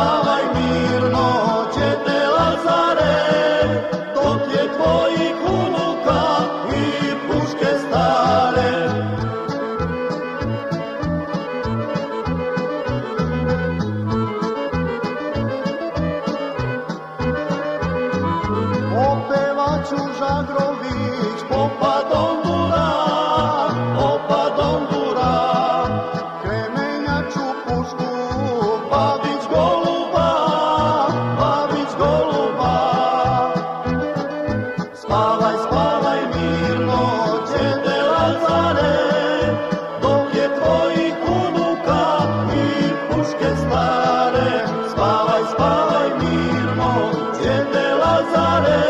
I'll Mirno Hare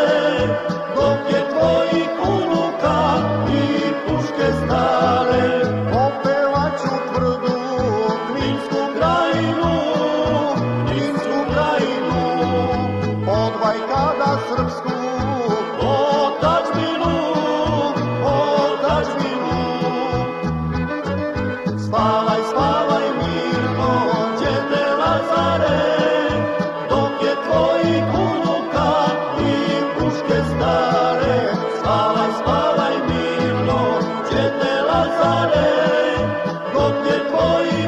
ra đây je tvojih unuka